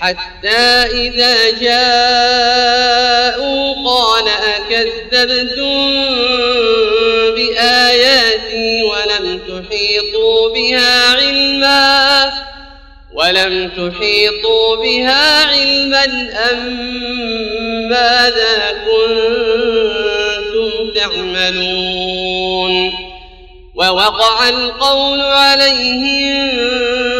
حتى إذا جاءوا قال أكذبتم بآياتي ولم تحيطوا بها علما ولم تحيطوا بها علما أم ماذا كنتم تعملون ووقع القول عليهم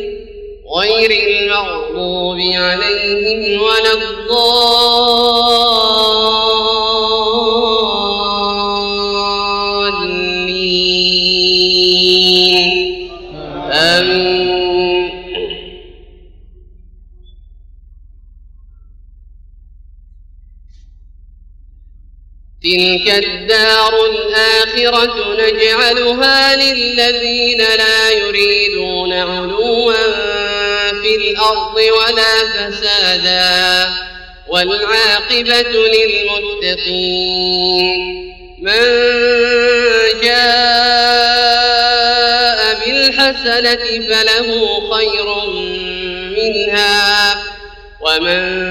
غير المغضوب عليهم ولا الضالين. آمين. تلك الدار الآخرة نجعلها للذين لا يريدون علوا. في الأرض ولا فسادا والعاقبة للمتقين من جاء بالحسنة فله خير منها ومن